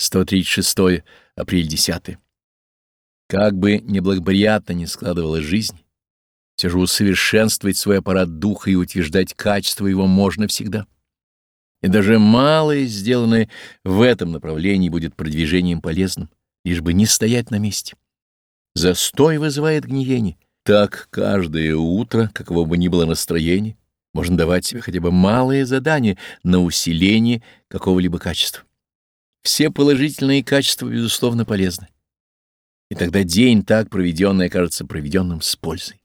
136 апрель 10. Как бы неблагоприятно ни складывалась жизнь, все же усовершенствовать свой аппарат духа и утверждать качество его можно всегда. И даже малое, сделанное в этом направлении, будет продвижением полезным, лишь бы не стоять на месте. Застой вызывает гниение. Так каждое утро, каково бы ни было настроение, можно давать себе хотя бы малые задания на усиление какого-либо качества. Все положительные качества, безусловно, полезны. И тогда день, так проведенный, окажется проведенным с пользой.